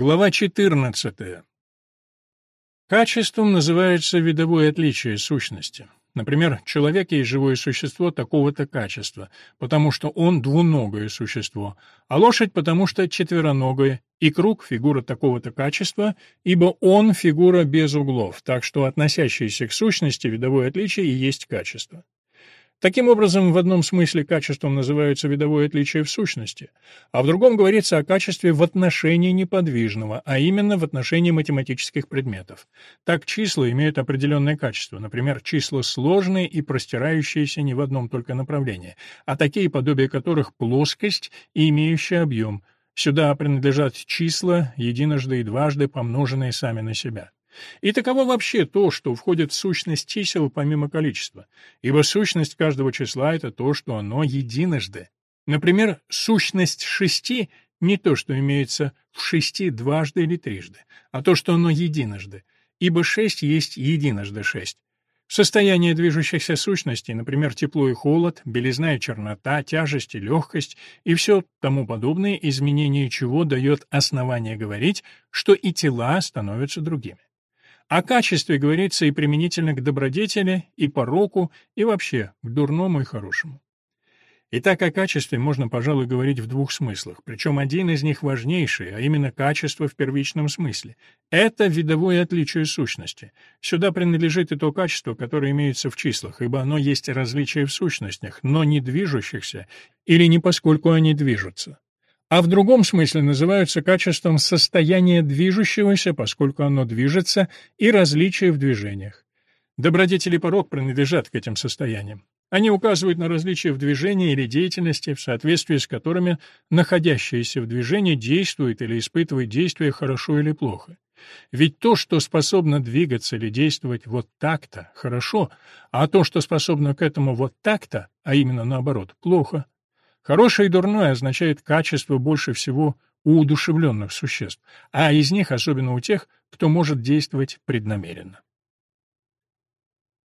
Глава 14. Качеством называется видовое отличие сущности. Например, человек есть живое существо такого-то качества, потому что он двуногое существо, а лошадь потому что четвероногое, и круг — фигура такого-то качества, ибо он — фигура без углов, так что относящееся к сущности видовое отличие и есть качество. Таким образом, в одном смысле качеством называется видовое отличие в сущности, а в другом говорится о качестве в отношении неподвижного, а именно в отношении математических предметов. Так числа имеют определенное качество, например, числа сложные и простирающиеся не в одном только направлении, а такие, подобия которых плоскость и имеющий объем. Сюда принадлежат числа, единожды и дважды помноженные сами на себя. И таково вообще то, что входит в сущность чисел помимо количества, ибо сущность каждого числа — это то, что оно единожды. Например, сущность шести — не то, что имеется в шести дважды или трижды, а то, что оно единожды, ибо шесть есть единожды шесть. Состояние движущихся сущностей, например, тепло и холод, белизна и чернота, тяжесть и легкость и все тому подобное, изменение чего дает основание говорить, что и тела становятся другими. О качестве говорится и применительно к добродетели, и пороку, и вообще к дурному и хорошему. Итак, о качестве можно, пожалуй, говорить в двух смыслах, причем один из них важнейший, а именно качество в первичном смысле. Это видовое отличие сущности. Сюда принадлежит и то качество, которое имеется в числах, ибо оно есть различие в сущностях, но не движущихся, или не поскольку они движутся а в другом смысле называются качеством состояния движущегося, поскольку оно движется, и различия в движениях. Добродетели порог принадлежат к этим состояниям. Они указывают на различия в движении или деятельности, в соответствии с которыми находящееся в движении действует или испытывает действие хорошо или плохо. Ведь то, что способно двигаться или действовать вот так-то, хорошо, а то, что способно к этому вот так-то, а именно наоборот, плохо. Хорошее и дурное означает качество больше всего у удушевленных существ, а из них особенно у тех, кто может действовать преднамеренно.